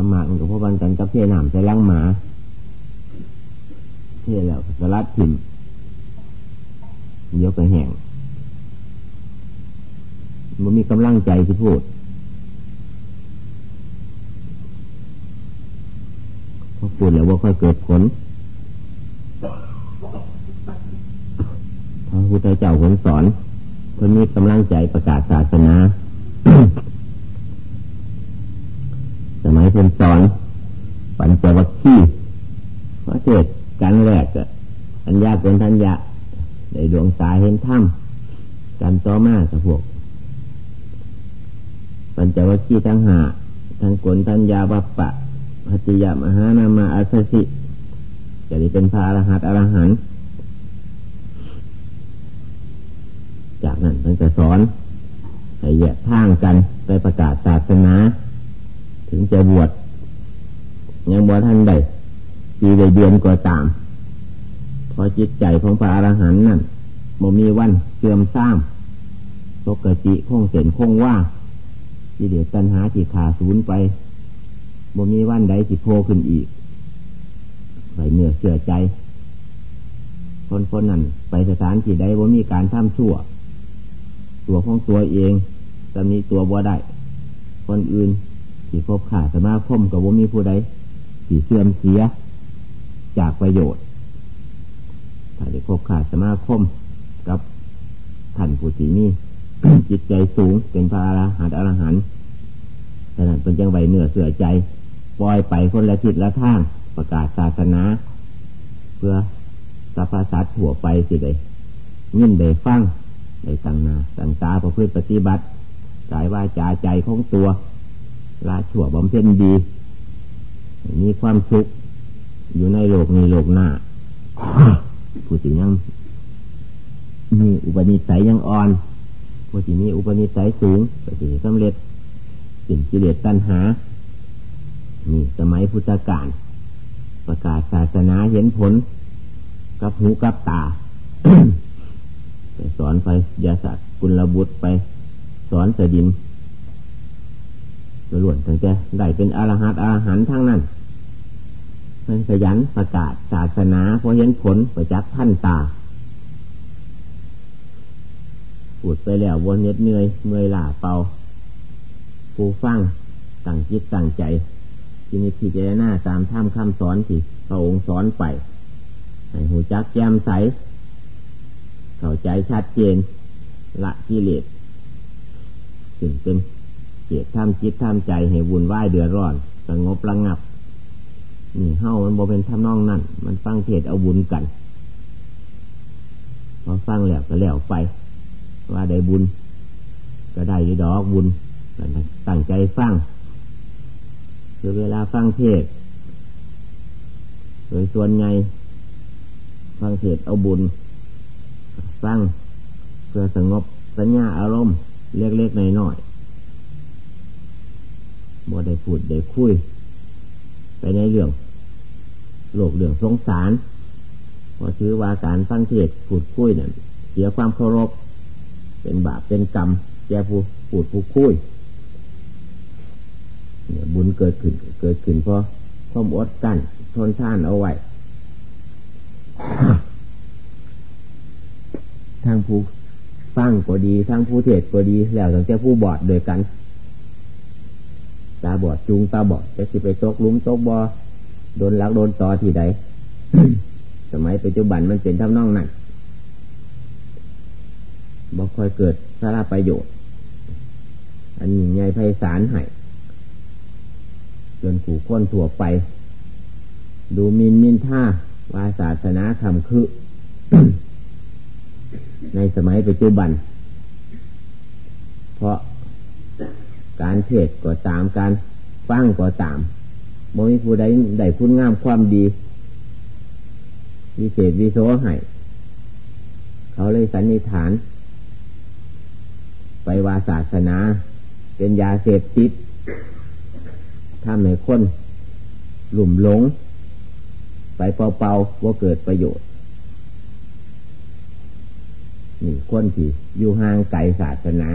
รรมะมันก็พบันกันกับเทน้ำใส่ล้างหมาเทแล้วสลัดถิ่มเยอะไปแห้งมันมีกำลังใจที่พูดพอพูดแล้วว่าค่อยเกิดผลพระพุทธเจ้าคนสอนคนมีกำลังใจประกาศศาสนา สมัยคนสอนปัญจวัคคีย์พระเจดการแรกก็อัญญาเป็นทัญญาในดวงตาเห็นถ้ำการต่อมากับพวกปัญจวัคคีย์ทั้งหาทั้งกลทัญญาวัปปะพัติยมหานามาอัสสิจะได้เป็นพระอรหัตอรหันต์จากนั้นมันจะสอนให้แยกทางกันไปประกาศศาสนา จะบวชยังบวชท่านใดปีใดเดือนก็ตามพอจิตใจของพระอรหันต์นั่นบ่มีวันเสื่อมซ้ำปกติคงเส้นคงว่าที่เดียดตัณหาที่ขาศูนย์ไปบ่มีวันใดสิโพขึ้นอีกใส่เนื้อเชื่อใจ คนคนนั้นไปสถานที่ใดว่มีการทำชั่ว ตัวของตัวเองจะมีตัวบ่ได้ คนอื่น ที่พบข่าสมาคมกับว่ามีผู้ใดที่เสื่อมเสียจากประโยชน์ถ้าได้พบข่าสมาคมกับท่านผู้ที่มีจิตใจสูงเป็นพระอรหันต์อรหันต์ฉะนั้นเป็นจังไหวเหนือเสือใจ ปล่อยไปคนละทิศละทางประกาศศาสนา เพื่อสัพพสัตว์ถั่วไปสิได้ยินได้ฟังในสังนาสังตาประพฤติปฏิบัติกายว่าจาใจของตัว ลาชั่วบำเพ็ญดี มีความสุข อยู่ในโลกในโลกหน้าผู้ที่ยังมีอุปนิสัยยังอ่อนผู้ที่มีอุปนิสัยสูงก็จะสำเร็จสิ่งกิเลสตัณหา นี่สมัยพุทธกาลประกาศศาสนาเห็นผล กับหูกับตา ไปสอนไปยาสัตว์กุลบุตรไป สอนเสดิน ล้วนถึงจะได้เป็นอรหัตอรหันทั้งนั้นมันขยันประกาศศาสนาพอเห็นผลประจักษ์ท่านตาปูดไปแล้ววนเน็ดเหนื่อยเมื่อยล่าเป่าผู้ฟังตั้งจิตตั้งใจจินิพิจารณาตามท่ามคำสอนที่พระองค์สอนไปให้หูจักแจ่มใส เข้าใจชัดเจนละกิเลสถึงเป็น เกียรติทำจิตทำใจให้วุ่นวายเดือดร้อนสงบระงับ นี่เฮ้ามันบอเป็นทำนองนั่นมันฟังเทศเอาบุญกันพอฟังแล้วก็แล้วไป ว่าได้บุญ ก็ได้ดอกบุญตั้งใจฟังคือเวลาฟังเทศโดยส่วนไงฟังเทศเอาบุญ ฟังเพื่อสงบสัญญาอารมณ์เล็กๆน้อยๆ บ่ได้พูดได้คุย ไปในเรื่องโลกเรื่องสงสารพอถือว่าการฟังเทศพูดคุยเนี่ยเสียความเคารพ เป็นบาปเป็นกรรมแกผู้พูดผู้คุยเนี่ยบุญเกิดขึ้น เกิดขึ้นเพราะความอดกั้นทนท่านเอาไว้ทั้งผู้ฟังก็ดีทั้งผู้เทศก็ดีแล้วตั้งแต่ผู้บอดโดยกัน ตาบอดจูงตาบอดจะสิไปตกลุ้มตกบอโดนลักโดนต่อที่ใดสมัยปัจจุบันมันเป็นท่านองนั่นบ่ค่อยเกิดสาระประโยชน์ อันนี้ไงไพศาลให้จนขู่ค้นถั่วไป ดูมินมินท่าวาศาสนาคำคือ ในสมัยปัจจุบัน เพราะ การเทศก็ตามการฟังก็ตามบ่มีผู้ใดได้พูดงามความดี วิเศษวิโสให้เขาเลยสันนิษฐาน ไปว่าศาสนา เป็นยาเสพติดถ้าไม่คน หลุ่มหลง ไปเป่าๆว่าเกิดประโยชน์นี่คนที่อยู่ห่างไกลศาสนา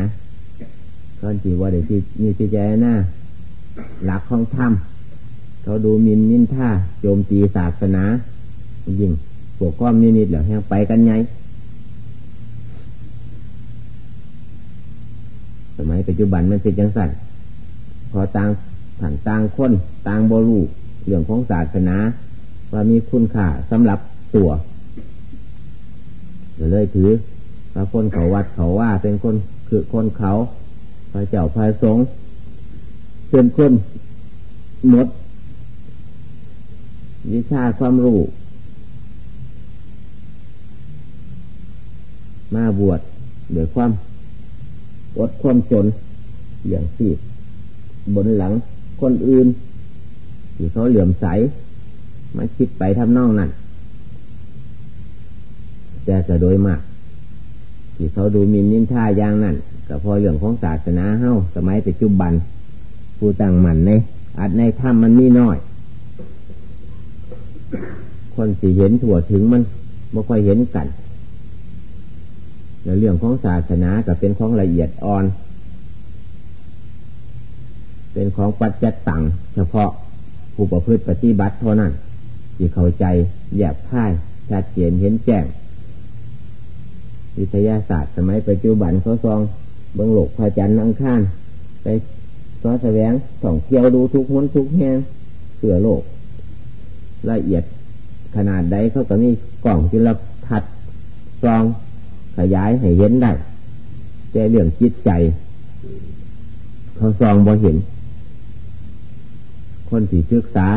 คนที่ว่าได้ที่มีพิจารณาหลักของธรรมเขาดูมินนินท่าโจมตีศาสนา ยิ่งพวกก้อมนิดๆเหล่านี้ไปกันไงสมัยปัจจุบันมันเป็นจังสันพอต่างผ่านต่างคนต่างบรูเรื่องของศาสนา ว่ามีคุณค่าสำหรับตัวเลยถือพระคนเขาวัดเขาว่าเป็นคนคือคนเขา พระเจ้าพระสงฆ์เป็นคนหมด วิชาความรู้ มาบวชโดยความอดความจนอย่างสีบนหลังคนอื่น ที่เขาเหลื่อมใสมาคิดไปทำนองนั้นแต่ก็โดยมาก ที่เขาดูมินนินท่าอย่างนั้น ก็พอเรื่องของศาสนาเฮ้าสมัยปัจจุบัน ผู้ต่างมันในอัดในถ้ำมันมีน้อย คนสิเห็นถั่วถึงมันไม่ค่อยเห็นกันแล้วเรื่องของศาสนาก็เป็นของละเอียดอ่อน เป็นของปัจจัตตังเฉพาะผู้ประพฤติปฏิบัติเท่านั้นที่เข้าใจแยบค่ายชัดเจนเห็นแจ้งวิทยาศาสตร์สมัยปัจจุบันเขาซอง เบื้องโลกพระจันทร์อังคารไปซอแสวงส่องเกี่ยวดูทุกหนทุกแห่งเสือโลก ละเอียดขนาดใดเขาก็มีกล่องจุลทรรศน์ซองขยายให้เห็นได้แต่เรื่องจิตใจ เขาซองบ่เห็น คนที่ศึกษา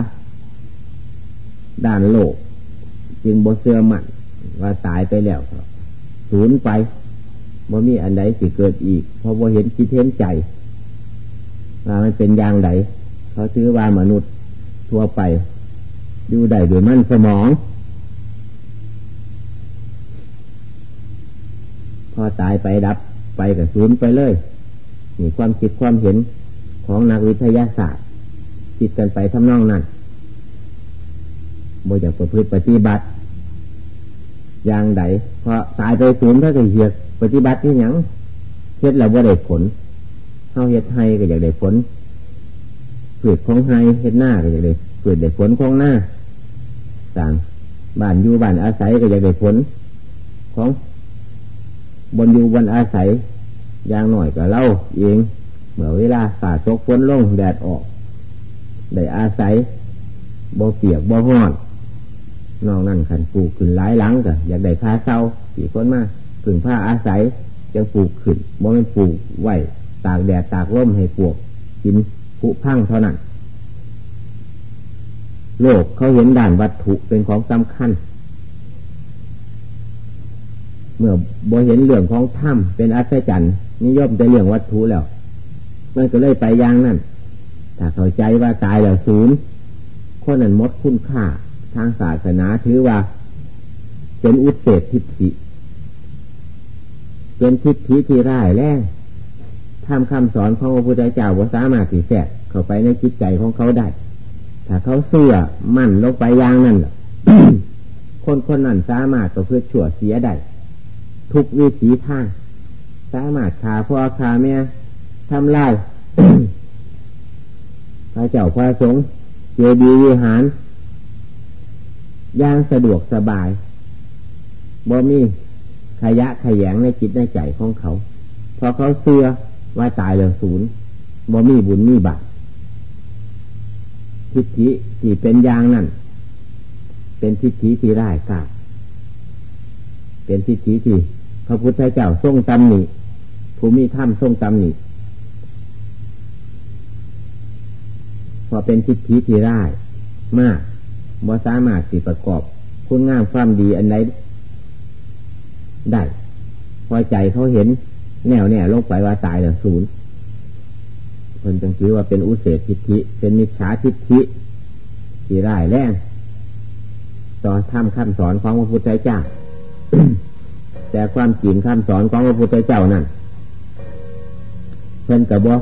ด้านโลก จึงบ่เสื่อมันว่าตายไปแล้วสูญไป บ่มีอันใดสิเกิดอีก เพราะบ่าเห็นจิตเห็นใจว่ามันเป็นอย่างไรเขาชื่อว่ามนุษย์ทั่วไป อยู่ได้ด้วยมันสมอง พอตายไปดับไปกับศูนย์ไปเลยนี่ความคิดความเห็นของนักวิทยาศาสตร์คิดกันไปทำนองนั้นบ่อยากประพฤติปฏิบัติ อย่างใดพอตายไปศูนย์ถ้าเกิดเหยียด ปฏิบัติที่ยังเฮ็ดเราบ่ได้ผลเข้าเฮ็ดให้ก็อยากได้ผลเกิดของให้เฮ็ดหน้าก็อยากได้เกิดได้ผลของหน้าต่างบ้านอยู่บ้านอาศัยก็อยากได้ผล ของบนอยู่บนอาศัยอย่างหน่อยก็เล่าเองเมื่อเวลาฝ่าตกฝนลงแดดออกได้อาศัยบ่เปียกบ่ห้อนนอกนั่นขันปูขึ้นหลายหลังก็อยากได้ค่าเศร้าสี่คนมา ถึงผ้าอาศัยยังปลูกขึ้นบ่ไม่ปลูกไหวตากแดดตากลมให้ปวกกินผุพังเท่านั้นโลกเขาเห็นด่านวัตถุเป็นของสำคัญ เมื่อบ่เห็นเรื่องของถ้ำเป็นอัศจรรย์นิยมแต่เรื่องวัตถุแล้วมันก็เลยไปย่างนั้นถ้าเข้าใจว่าตายแล้วศูนย์คนนั้นมดคุณค่า ทางศาสนาถือว่า เป็นอุเสศทิฏฐิ เป็นทิฏฐิที่ร้ายแรงทำคำสอนของพระพุทธเจ้าว่าสามารถสีแสกเข้าไปในจิตใจของเขาได้ ถ้าเขาเสื่อมั่นลงไปอย่างนั้นคนคนนั้นสามารถต่อเพื่อชั่วเสียได้ทุกวิถีทางสามารถขาพ่อขาแม่ทำลายพระเจ้าพระสงฆ์เจดีย์วิหารย่างสะดวกสบายบ่มี ขยะขยงในจิตในใจของเขา พอเขาเสื่อว่าตายแล้วศูนย์บ่มีบุญมีบาปทิฏฐิที่เป็นอย่างนั้นเป็นทิฏฐิที่ร้ายกาเป็นทิฏฐิที่ พระพุทธเจ้าทรงตำหนิภูมิถ้ำทรงตำหนิพอเป็นทิฏฐิที่ร้ายมากบ่สามารถสิประกอบ คุณงามความดีอันใด ได้ พอใจเขาเห็นแนวแน่ลงไปว่าตายแล้วศูนย์คนจังคิดว่าเป็นอุเสศทิฏฐิเป็นมิจฉาทิฏฐิที่ร้ายแรงต่อนทำคำสอนของพระพุทธเจ้า แต่ความจริงคำสอนของพระพุทธเจ้านั่นเพิ่นกระบอก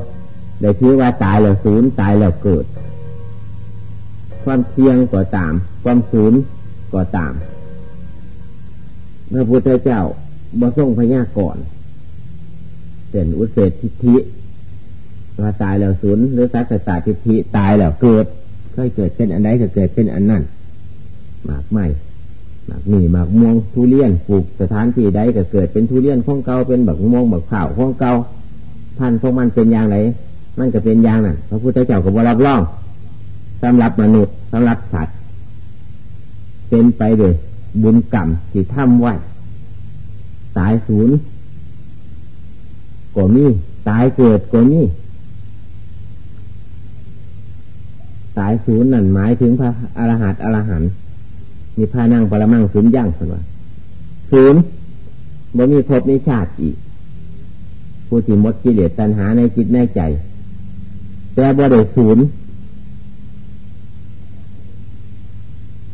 ได้ถือว่าตายแล้วศูนย์ตายแล้วเกิด ความเที่ยงก็ตาม ความศูนย์ก็ตาม พระพุทธเจ้าบ่ทรงพญาก่อนเป็นอุเศษทิฏฐิว่าตายแล้วศูนย์หรือสัตตาทิฏฐิตายแล้วเกิดเคยเกิดเป็นอันใดก็เกิดเป็นอันนั้นหมากไม้หมากหนี่หมากม่วงทุเรียนปลูกสถานที่ใดก็เกิดเป็นทุเรียนของเก่าเป็นแบบม่วงแบบข่าวของเก่าพันธุ์ของมันเป็นอย่างไรมันก็เป็นอย่างนั้นพระพุทธเจ้าก็บรับรองสำหรับมนุษย์สำหรับสัตว์เป็นไปเลย บุญกรรมที่ทำไว้ ตายศูนย์ก็มีตายเกิดก็มีตายศูนย์นั่นหมายถึงพระอรหัตอรหันต์มีพานั่งปรมังศูนย์ย่างคนว่าศูนย์บ่มีภพในชาติอีก ผู้ที่มดกิเลสตัณหาในจิตในใจ แต่บ่ได้ศูนย์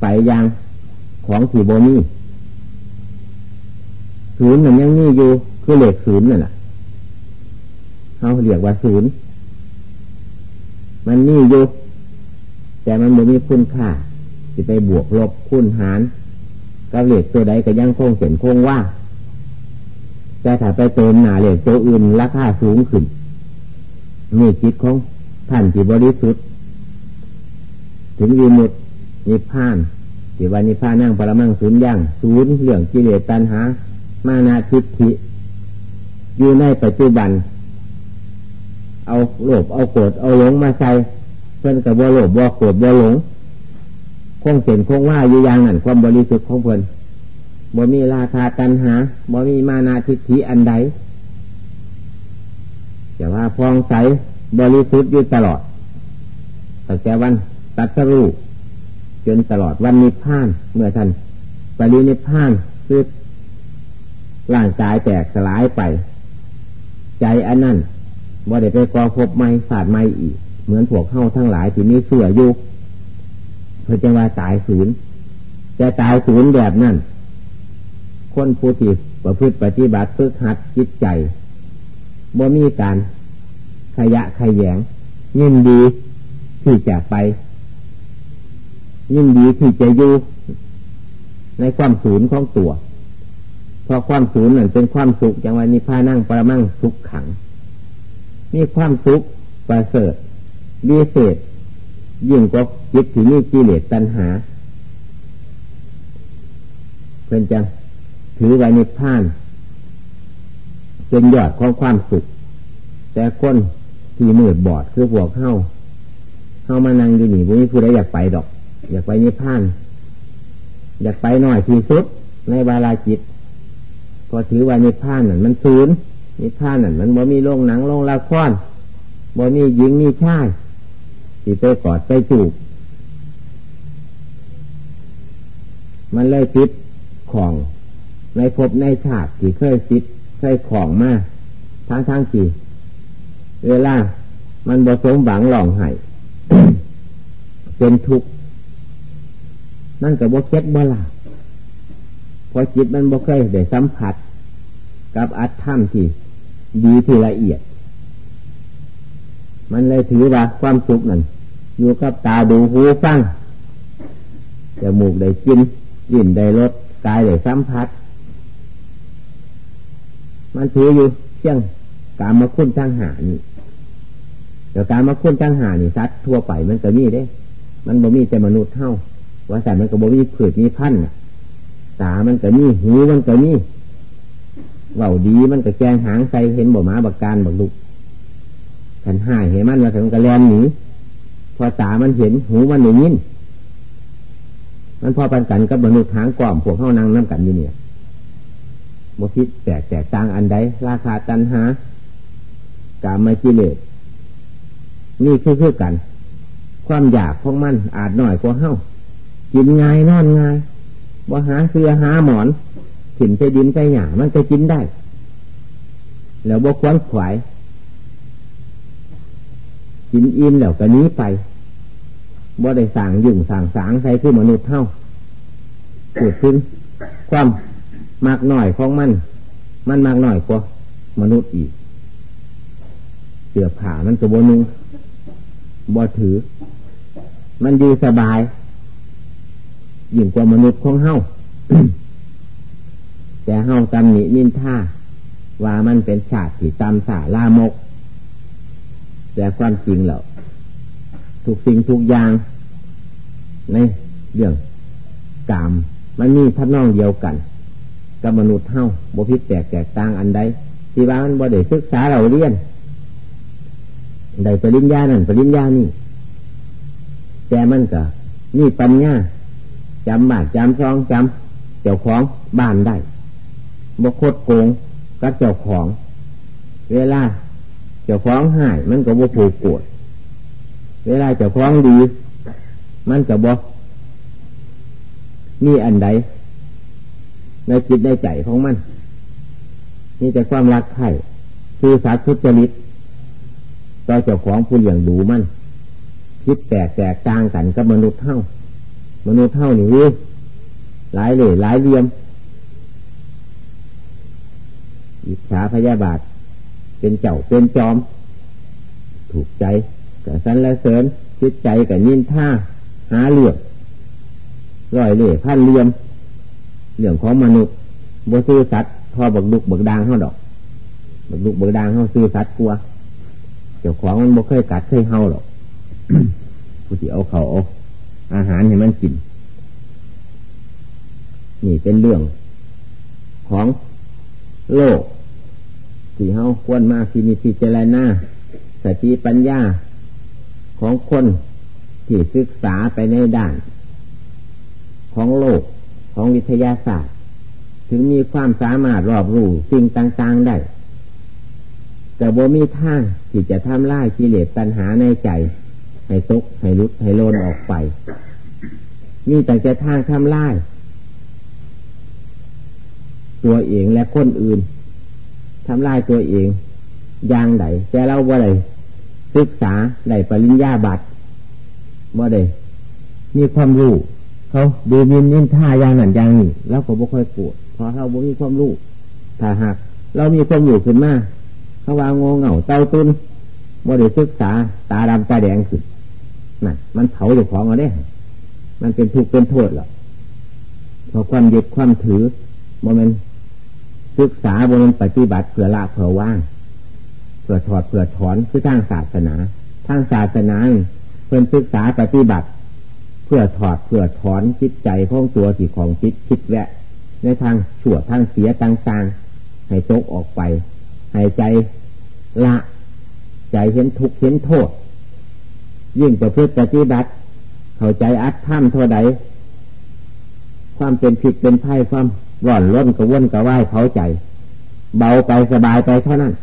ไปยัง ของที่บ่มีศูนย์มันยังมีอยู่คือเหล็กศูนย์นั่นแหละเขาเรียกว่าศูนย์มันมีอยู่แต่มันไม่มีคุณค่าจะไปบวกลบคูณหารกับเหล็กตัวใดก็ยังคงเห็นคงว่า แต่ถ้าไปเติมหนาเหล็กตัวอื่นราคาสูงขึ้นนี่จิตของท่านที่บริสุทธิ์ ถึงวีมุตนิพพาน วันนิพพานั่งปรมังศูนย์ย่างศูนย์เรื่องกิเลสตัณหา มานาทิฏฐิอยู่ในปัจจุบัน เอาโลภเอาโกรธเอาหลงมาใส่เพื่อนกับบ่โลภบ่โกรธบ่าหลงคงเห็นคงว่าอยู่อย่างนั้นความบริสุทธิ์ของเพื่อนบ่มีราคาตัณหาบ่มีมานาทิฏฐิอันใดแต่ว่าฟองใสบริสุทธิ์อยู่ตลอดตั้งแต่วันตัดสรู จนตลอดวันนิพพานเมื่อท่านปรินิพพานคือร่างกายแตกสลายไป ใจอันนั้นบ่ได้ไปกอพบไม่ศาสตร์ไม่อีก เหมือนพวกเข้าทั้งหลายที่มีเสื่ออยู่เพื่อจะว่าตายศูนย์แต่ตายศูนย์แบบนั้นคนผู้ที่ประพฤติปฏิบัติฝึกหัดจิตใจบ่มีการขยะขยงยินดีที่จะไป ยินดีที่จะอยู่ในความศูนย์ของตัวเพราะความศูนย์นั่นเป็นความสุขอย่างวันนี้พานั่งประมั่งสุขขังมีความสุขประเสริฐวิเศษยิ่งกว่าจิตที่มีกิเลสตัณหา เพื่อนจะถือไว้ในพาน เป็นยอดของความสุข แต่คนที่มืดบอดคือพวกเข้าเข้ามานั่งอยู่นี่พวกนี้ผู้ใดอยากไปดอก อยากไปนิพพาน อยากไปหน่อยที่สุด ในบาลาจิตพอถือว่านิพพานนั่นมันศูนย์นิพพานนั่นมันบ่มีโรงหนังโรงละครบ่มีหญิงมีชายที่ไปกอดไปจูบมันเลยติดของในภพในชาติที่เคยติดเคยของมาทั้งทั้งที่เวลา มันบสมหวังหลองไห้เป็นทุกข์ นั่นกับบ่เคล็ดบ่ลาพอจิตมันบ่เคยได้สัมผัส กับอัตถ้ำที่ ดีที่ละเอียด มันเลยถือว่าความสุขนั่นอยู่กับตาดูหูฟังจมูกได้กินยินได้รสกายได้สัมผัส มันถืออยู่เชี่ยงการมาคุ้นจ้างหานี่เดี๋ยวการมาคุ้นจ้างหานี่ซัดทั่วไปมันก็มีได้ มันบ่มีแต่มนุษย์เท่า ว่าแต่มันก็บ่มีผืดมีพันตามันก็มีหูมันก็มีเบาดีมันก็แกงหางใส่เห็นบ่หมาบักการบักลุกขันหายเห็นมันมาถึงกระแลนหนีพอตามันเห็นหูมันได้ยินมันพอปันกันกับมนุษย์ทางกล่อมพวกเข้านั่งน้ำกันอยู่เนี่ยบคิดแตกแตกต่างอันใดราคาตันหากามไม่กิเลสนี่คือคือกัน ความอยากของมันอาจหน่อยกว่าเฮ้า กินง่ายนอนง่ายบ่หาเสื้อหาหมอนถิ่นไปดินไปหยามันจะกินได้ แล้วบ่ควนขวายกินอิ่มแล้วก็นี้ไปบ่ได้สั่งยุ่งสั่งสางใส่คือมนุษย์เท่าพูดถึงความมากหน่อยของมัน มันมากหน่อยกว่ามนุษย์อีกเสือผ่ามันกระโบนุงบ่ถือ มันดีสบาย ยิ่งกว่ามนุษย์ของเฮาแต่เฮาตำหนินินท่าว่ามันเป็นชาติที่ตำสาลามก แต่ความจริงแล้วทุกสิ่งทุกอย่าง ในเรื่องกาม มันมีทัดนองเดียวกันกับมนุษย์เท่าบุพิษแตกแตกต่างอันใดที่ว่ามันบ่ได้ศึกษาเราเรียนได้ปริญญานั่นปริญญานี่แต่มันก็มีปัญญา จำบาดจำซองจำเจ้าของบ้านได้บกโคดโกงกับเจ้าของ เวลา เจ้าของหายมันก็บ่ผูกปวดเวลาเจ้าของดี มันก็บ่มีอันใด ในจิตในใจของมันนี่แต่ความรักใคร่คือสัตว์ทุจริตต่อเจ้าของผู้เลี้ยงดูมันคิดแตกแตกต่างกันกับมนุษย์เท่า มนุษย์เท่านี่หลายเหล่หลายเรียม อิจฉาพยาบาท เป็นเจ้าเป็นจอม ถูกใจกับสันและเสริญคิดใจกับนินท่าหาเลือกร้อยเล่พันเลียมเรื่องของมนุษย์บซื้อสัตว์พอบักดุกบักดางเขาดอกบักดุกบักดางเขาซื้อสัตว์กลัว เจ้าของมันบ่เคยกัดเคยเฮาหรอกผู้ที่เอาเขาเอา อาหารให้มันกิน นี่เป็นเรื่องของโลกที่เฮาควรมาที่มีพิจารณาสติปัญญาของคนที่ศึกษาไปในด้าน ของโลกของวิทยาศาสตร์ ถึงมีความสามารถรอบรู้สิ่งต่างๆได้ แต่บ่มีทางที่จะทำลายกิเลสตัณหาในใจ ให้ตกให้ลุดให้โลนออกไปมีแต่จะทางทำลาย ตัวเองและคนอื่นทำลายตัวเองอย่างใดแต่เราบ่ได้ศึกษาได้ปริญญาบัตรบ่ได้มีความรู้เขาดูมินนินท่าอย่างนั้นอย่างนี้แล้วก็บ่ค่อยปวดเพราะเราบ่มีความรู้ถ้าหากเรามีความอยู่ขึ้นมาเขาวางงเหงาเต้าตุนบ่ได้ศึกษาตาดำตาแดงขึ้น นั่นมันเผาอยู่ของเอาได้มันเป็นทุกข์เป็นโทษหรอพราะความยึดความถือบ่มันศึกษาบนปฏิบัติเพื่อละเพื่อว่างเพื่อถอดเพื่อถอนคือทางศาสนาทางศาสนาเพื่อศึกษาปฏิบัติ เพื่อถอดเพื่อถอนจิตใจของตัวที่ของจิตคิดแวะ ในทางชั่วทางเสียต่างๆ ให้ตกออกไปให้ใจละ ใจเห็นทุกข์เห็นโทษ ยิ่งประพฤติปฏิบัติ เข้าใจอัดท่ามเท่าใด ความเป็นผิดเป็นไพ่ความร่อนร้นกระวนกระวายเผาใจ เบาไปสบายไปเท่านั้น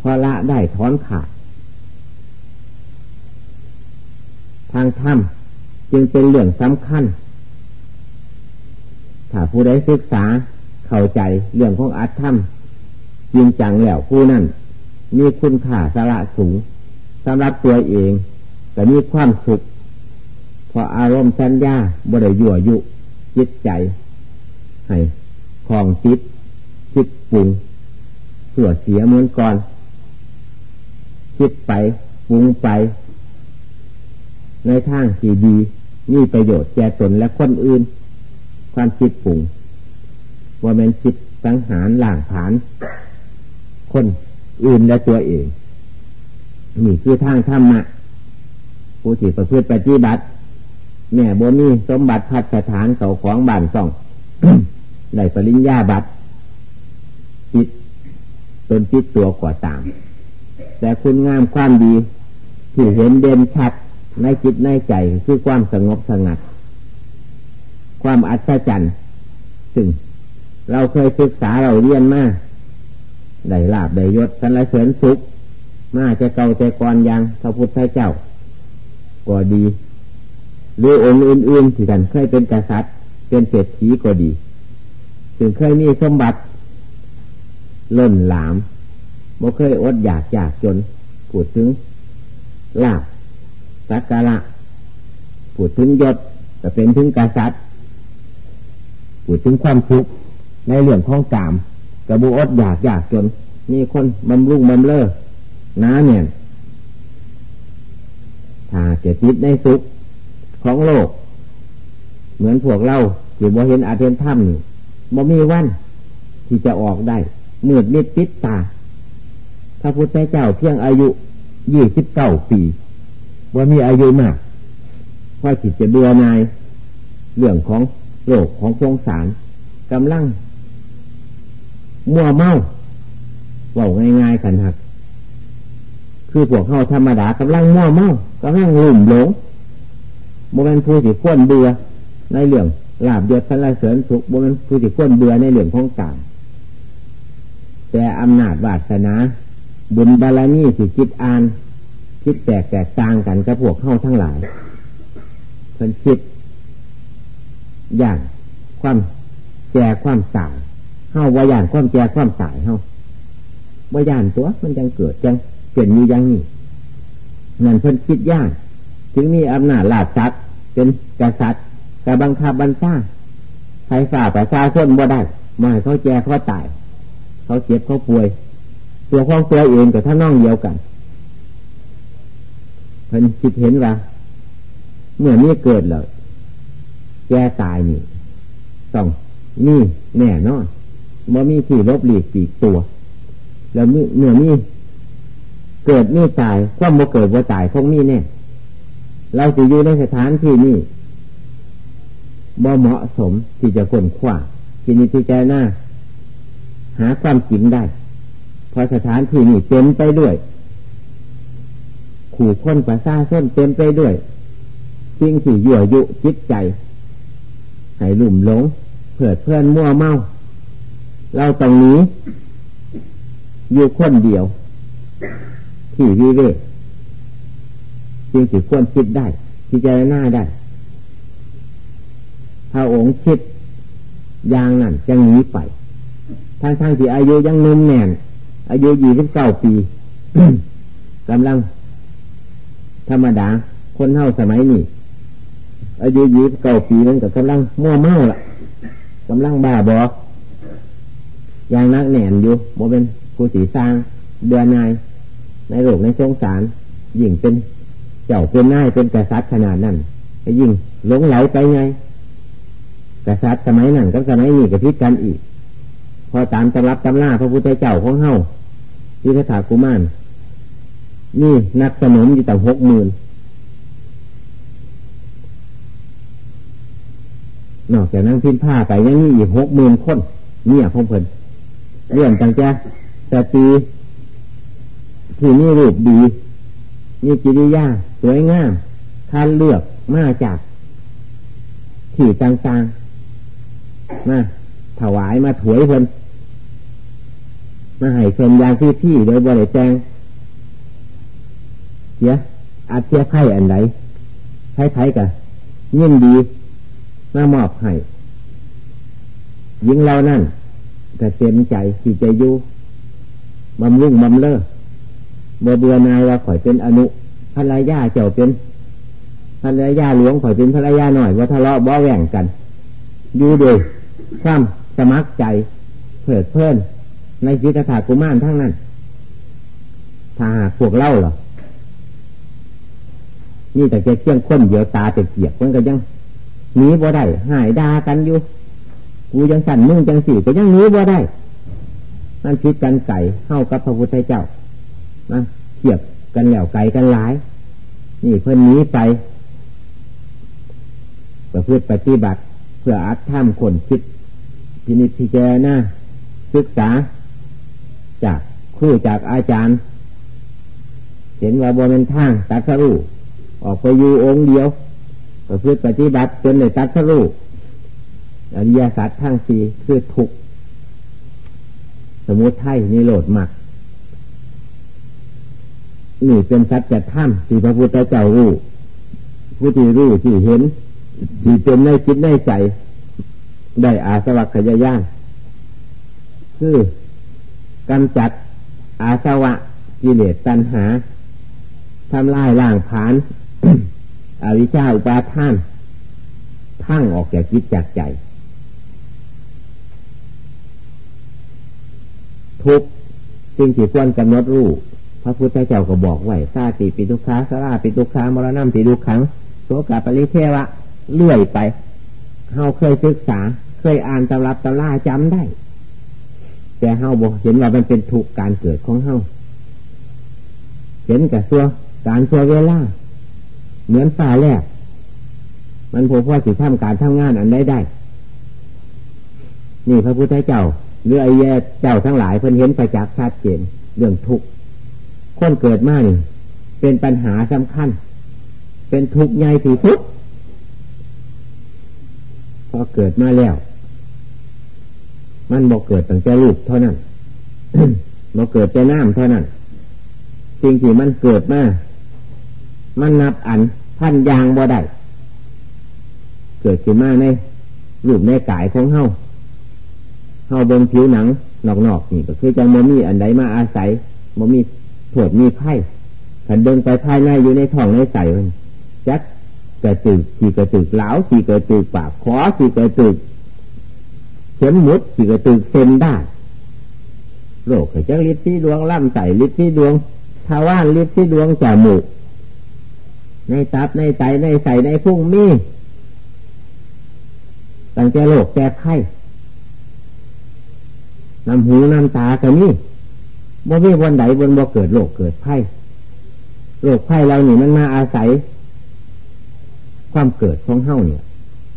พอละได้ถอนขาดทางถ้ำจึงเป็นเรื่องสำคัญ ถ้าผู้ใดศึกษาเข้าใจเรื่องของอัตธรรมจริงจังแล้วผู้นั้นมีคุณค่าสาระสูงสำหรับตัวเอง แต่มีความสุขพออารมณ์สัญญาบริยั่วยุจิตใจ ให้คลองจิตคิดปรุงเสื่อเสียเหมือนก่อน คิดไปปรุงไป ในทางที่ดีมีประโยชน์แก่ตนและคนอื่น ความคิดปุ่งว่ามันคิดสังหารหล่างผาน คนอื่นและตัวเองนี่คือทางธรรมะ ผู้ที่ประพฤติปฏิบัติแม่ยบ่มีสมบัติพัฒฐานเก่าของบ้านซ่องได้ปริญญาบัตรจิตตนจิตตัวกว่าตางแต่คุณงามความดี ที่เห็นเด่นชัดในจิตในใจคือความสงบสงัด ความอัศจรรย์ซึ่งเราเคยศึกษาเราเรียนมาได้ลาบได้ยศสรรเสริญสุข มาจะเก่าแต่ก่อนยังพระพุทธเจ้า ก็ดี หรือองค์อื่นๆที่ท่านเคยเป็นกษัตริย์ เป็นเศรษฐีก็ดีถึงเคยมีสมบัติล้นหลามบ่เคยอดอยากจากจนพูดถึงลาบสักการะพูดถึงยศจะเป็นถึงกษัตริย์พูดถึงความทุกข์ในเรื่องของกามกระบุอดอยากอยากจนมีคนบำรุงบำเลอน้าเนี่ย ถ้าเกิดจิตในสุขของโลก เหมือนพวกเราที่บ่เห็นอาเทนถ้ำนี่บ่มีวันที่จะออกได้มืดมิดปิดตาพระพุทธเจ้าเพียงอายุยี่สิบเก้าปีว่ามีอายุมากพอจิตจะเบื่อนาย เรื่องของโลกของสงสารกำลัง มัวเมาว่าง่ายๆกันครับ คือพวกเขาธรรมดากำลังมัวเมากำลังลุ่มหลงโมเมนผู้ที่ควรเบื่อในเรื่องลาบยศสรรเสริญสุขโมเมนผู้ที่ควรเบื่อในเรื่องของกามแต่อำนาจวาสนา บุญบารมีสิคิดอ่าน คิดแตกแตกต่างกันกับพวกเข้าทั้งหลายเพิ่นคิด อย่างความแก่ความสายเข้าวายานความแก่ความสายเข้าวายานตัวมันยังเกิดจัง เปลี่ยนมียังนี่นั่นเพิ่นคิดยาก ถึงมีอำนาจลาดซัดเป็นกษัตริย์กบังคับบัญชาใครฝ่าประชาชนบ่ได้มาเขาแก่เขาตาย เขาเจ็บเขาป่วย ตัวของตัวเองกับท่าน้องเดียวกันเพิ่นคิดเห็นว่าเมื่อนี้เกิดเลยแก่ตายนี่ต้องนี่แน่นอนบ่มีที่ลบหลีกปีกตัว แล้วเมื่อนี้ เกิดนี่ตายความโมเกิดว่าตายคงมีแน่เราจะอยู่ในสถานที่นี้บ่เหมาะสมที่จะคนขว้าที่นี้ที่ใจหน้าหาความจริงได้ เพราะสถานที่นี้เต็มไปด้วย ขู่คนประซาส้นเต็มไปด้วยสิ่งที่ยั่วยุจิตใจ ให้หลุ่มหลงเผื่อเพื่อนมั่วเมา เราตรงนี้ อยู่คนเดียว ที่วิเวกจึงสิควรคิดได้พิจารณาได้ถ้าองค์คิดอย่างนั้นจะหนีไปทั้งทั้งที่อายุยังนุ่มแน่น อายุยี่สิบเก้าปีกำลัง ธรรมดา คนเท่าสมัยนี้อายุยี่สิบเก้าปีนั้นก็กำลังมั่วเมาละกำลังบ้าบออย่างนักแน่นอยู่โมเป็นผู้สีสร้าง เดือนนาย ในโลกในสงสารยิ่งเป็นเจ้าเป็นนายเป็นกษัตริย์ขนาดนั้นยิ่งหลงไหลไปไงกษัตริย์สมัยนั้นกับสมัยนี้ก็พิกันอีก พอตามตำรับตำล่าพระพุทธเจ้าของเฮาที่พระถากุมารนี่นักสนมอยู่ต่างหกหมื่นนอกจากนั่งพินผ้าไปยังมีอีกหกหมื่นคนเนี่ยพงเพลินเรื่องต่างแจ้สตี ที่นี่รูปดีนี่จิริยา สวยงามท่านเลือกมาจากที่ต่างๆมาถวายมาถวยเพิ่นมาให้เพิ่นยางที่ที่โดยบริแจงเสียอาเทียไข่อันไหนไข่ไข่กับยิ่งดีมามอบให้ยิงเรานั่นก็เต็มใจที่จะอยู่บำรุงบำเลอ เบื่อเบื่อนายว่าข่อยเป็นอนุภรรยาเจ้าเป็นภรรยาหลวงข่อยเป็นภรรยาหน่อยว่าทะเลาะบ่แหว่งกันอยู่โดยความสมัครใจเผิดเพิ่นในจิตถากุมารทั้งนั้น ถ้าหากพวกเล่าหรอนี่แต่แกเชี่ยงค้นเดียวตาเกียกมันก็ยังหนีบ่ได้หายดากันอยู่กูยังสั่นมึงจังสี่ก็ยังหนีบ่ได้นั่นคิดกันไก่เข้ากับพระพุทธเจ้า นะเทียบกันเหล่าไก่กันหลาย นี่เพื่อนนี้ไปประพฤติปฏิบัติ เพื่ออัดท่ามคนคิดพินิจพิจารณาศึกษา จากครูจากอาจารย์ เห็นว่าบนเป็นทางตัดสรู้ออกไปอยู่องค์เดียวประพฤติปฏิบัติจนได้ตัดสรู้อริยสัจทั้งสี่คือทุกสมุทัยนิโรธมรรค นี่เป็นสัจธรรมที่พระพุทธเจ้ารู้ผู้ที่รู้ที่เห็น ที่เป็นในจิตในใจ ได้อาสวัคขยายานคือกำจัดอาสวะกิเลสตัณหาทำลายล่างผาน อวิชชาอุปาทานทั้งออกจากจิตจากใจ ทุกสิ่งที่ควรกำหนดรู้ ระพุทธเจ้าก็บอกไว้ซาติปิทุขาสาราปิทุขามรณะปิทุขังโสกาปริเทวะเลื่อยไปเฮาเคยศึกษา เคยอ่านตำรับตำราจำได้ แต่เฮาบอกเห็นว่ามันเป็นถูกการเกิดของเฮาเห็นกับตัวการตัวเวลา เหมือนฝ่าแรก มันพอพ่อสิทำการทำงานอันใดได้ นี่พระพุทธเจ้าหรือไอ้แย่เจ้าทั้งหลายเพิ่นเห็นประจักษ์ชัดเจนเรื่องทุกข์ คนเกิดมานี่เป็นปัญหาสำคัญ เป็นทุกข์ใหญ่ที่สุดพอเกิดมาแล้ว มันบอกเกิดตั้งแต่ลูกเท่านั้นบอกเกิดแต่น้ำเท่านั้นสิ่งที่มันเกิดมามันนับอันพันยางบ่ได้เกิดขึ้นมาในรูปในกายของเฮาเฮาบนผิวหนังนอกๆนี่ก็คือจังโมมีอันใดมาอาศัยโมมี วดมีไข่ขันเดินไปภายในอยู่ในท้องในใส่มันจักกระตึกขี่กระตึกเหลาขี่กระตึกปากขอขี่กระตึกเข็มมุดขี่กระตึกเซนได้โรคจะลิดที่ดวงล่ำใส่ลิดที่ดวงทวารลิดที่ดวงจมูกในตับในไตในใส่ในพุ่งมีตั้งแต่โรคแก่ไข้น้ำหูน้ำตาก็มี บ่มีวันใดบนบ่เกิดโรคเกิดไข้โรคไข้เรานี่มันมาอาศัย ความเกิดของเฮ้าเนี่ย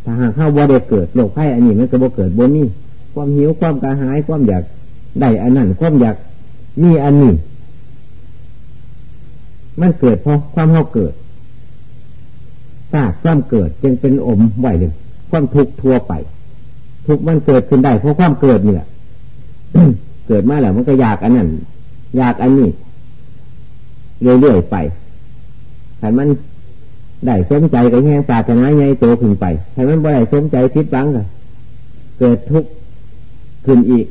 ถ้าหากเฮ้าบ่ได้เกิดโรคไข้อันนี้มันก็บ่เกิดบนนี้ความหิวความกระหายความอยากได้อันนั้นความอยากมีอันนี้มันเกิดเพราะความเฮ้าเกิดทราบความเกิดจึงเป็นอมไหวเลยความทุกข์ทั่วไป ทุกมันเกิดขึ้นได้เพราะความเกิดเนี่ยเกิดมาแล้วมันก็อยากอันนั้น อยากอันนี้เรื่อยๆไปถ้ามันได้สมใจก็แห้งปาถนาใหญ่โตขึ้นไปถ้ามันบ่ได้สมใจคิดบังก็เกิดทุกข์ขึ้นอีก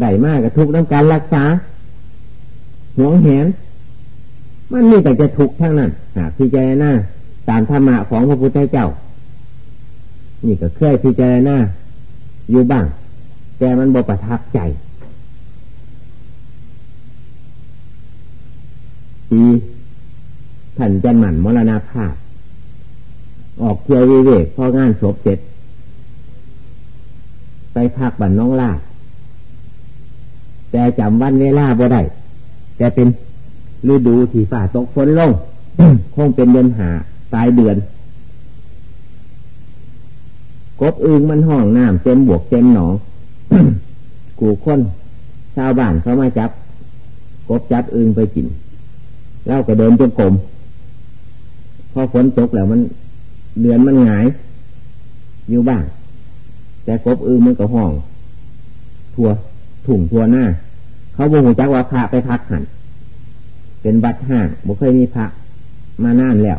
ได้มากกับทุกข์ต้องการรักษาหวงแหน มันมีแต่จะทุกข์ทั้งนั้นหากพิจารณาตามธรรมะของพระพุทธเจ้า นี่ก็เคยพิจารณาอยู่บ้าง แต่มันบ่ประทับใจ ปีท่านจันหมันมรณาภาพ ออกเที่ยววิเวกพองานศพเสร็จ ไปพักบันน้องลาแต่จำวันเวลาบ่ได้แต่เป็นฤดูที่ฝ่าตกฝนลง คงเป็นเดือนหาปลายเดือน กบอึงมันห้องน้ำเต็มบวกเต็มหนองกูคนชาวบ้านเขามาจับ กบจับอึงไปกิน เล่าก็เดินจนกลมพอฝนตกแล้วมันเดือนมันหงาย อยู่บ้างแต่กบอือมันก็ห้อง ทัวถุงทัวหน้า เขาบอกหูจักว่าพระไปพักหันเป็นบัดห้างบ่เคยมีพระมานานแล้ว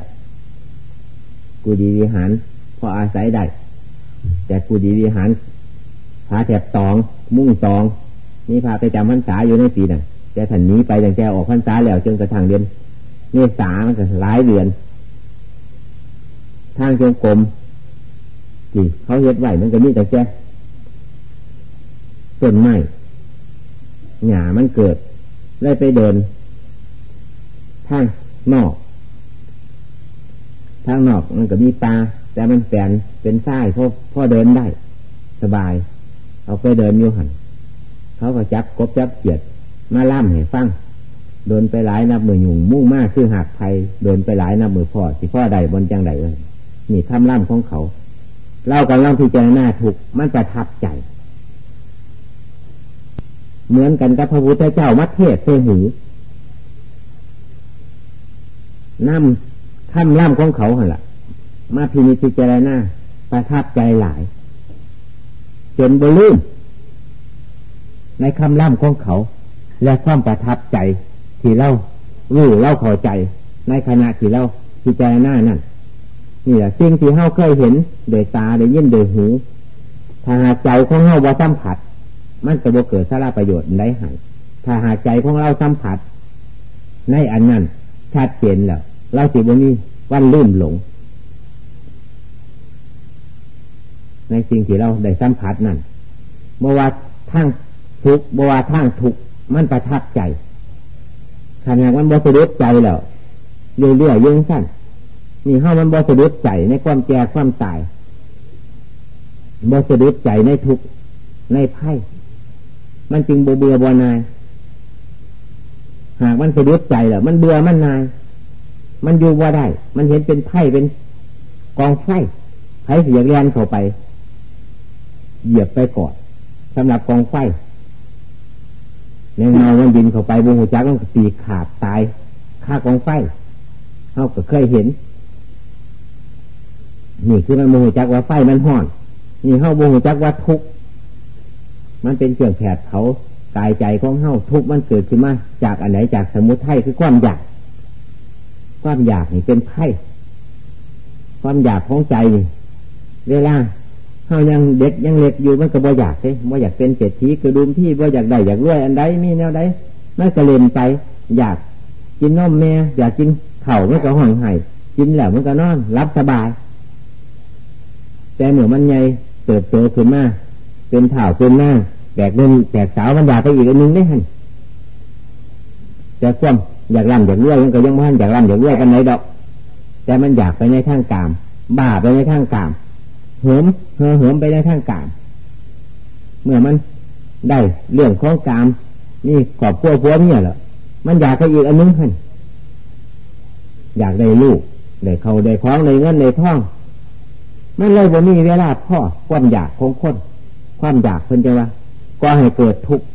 กูดีวิหาร พออาศัยได้ แต่กูดีวิหารพาแถบตอง มุ่งตอง นี่พาไปจำพรรษาอยู่ในปีนั้น แต่ท่านนี้ไปตั้งแต่ออกพรรษาแล้วจนกระทั่งเดือนเมษามันก็หลายเดือน ทางจงกรมที่เขาเฮ็ดไหวมันก็มีแต่แค่ต้นไม้หญ้ามันเกิดได้ไปเดินทางนอกทางนอกมันก็มีปลาแต่มันแปลนเป็นทรายพอพอเดินได้ สบาย เอาไปเดินอยู่หันเขาก็จับกบจับเกียด มาล่ำให้ฟังเดินไปหลายนับมือหยุ่งมุ่งมากคือหักไทยเดินไปหลายนับมือพ่อสิพ่อใดบนจังใดเลยนี่ทำล่ำของเขาเล่ากันล่าพิจารณาถูกมันประทับใจ เหมือนกันกับพระพุทธเจ้ามัทเทศเสหูนำคำล่ำของเขาหันละมาพินิจพิจารณาประทับใจหลาย จนบลืมในคำล่ำของเขา และความประทับใจที่เรารู้เราเข้าใจ ในขณะที่เราพิจารณานั่นนี่แหละสิ่งที่เราเคยเห็นโดยตาโดยยินโดยหูถ้าหากใจของเราว่าสัมผัส มันจะบ่เกิดสาระประโยชน์ได้หายถ้าหากใจของเราสัมผัส ในอันนั้นชัดเจนแล้วเราสิบนี้วันลื่นหลง ในสิ่งที่เราได้สัมผัสนั่นเมื่อว่าทั้งทุกเมื่อว่าทั้งทุก มันประทับใจขนาดมันบริสุทธิ์ใจแล้วเรื่อยๆยิ่งสั้นนี่ห้ามันบริสุทธิ์ใจในความแก่ความตายบริสุทธิ์ใจในทุกในไพ่มันจึงเบื่อบัวนาย หากมันสะดุดใจแล้วมันเบื่อมันนาย มันอยู่ว่าได้ มันเห็นเป็นไพ่เป็นกองไฟไฟเสียเรียนเข้าไป เหยียบไปก่อนสำหรับกองไฟ ในเงามันยินเข้าไปวงหัวจักต้องตีขาดตายฆ่ากองไฟเขาก็เคยเห็น นี่คือมันโมโหจักว่าไฟมันห่อน นี่เข้าโมโหจักว่าทุกมันเป็นเครื่องแผดเขากายใจของเฮาทุกมันเกิดขึ้นมาจากอันไหนจากสมุทัยคือความอยาก ความอยากนี่เป็นไพ่ความอยากของใจนี่เวลา เฮายังเด็กยังเล็กอยู่มันก็บ่อยากเลยบ่อยากเป็นเศรษฐีกระดุมที่บ่อยากได้อยากรวยอันใดมีแนวใดมันก็เล่นไป อยากกินนมแม่อยากกินเข่ามันก็ห่องไห้กินแล้วมันก็นอนรับสบาย แต่เหมือมันใหญ่เติบโตขึ้นมาเป็นเถ่าเป็นหน้าแตกเดินแตกสาวมันอยากไปอีกอันนึงได้หันจะคว่ำอยากร่ำอยากรวยมันก็ยังไม่หันอยากร่ำอยากรวยกันไหนดอก แต่มันอยากไปในทางกาม บ้าไปในทางกาม เหิมเหิเหิมไปในทางกาม เมื่อมันได้เรื่องของกาม นี่ขอบพัวพัวเนี่ยเหรอมันอยากไปอีกอันนึงหันอยากได้ลูกได้เขาได้คล้องได้เงินได้ทองมันเลยว่ามีเวลาพ่อความอยากของคน ความอยากเพิ่นจะว่าก็ให้เกิดทุกข์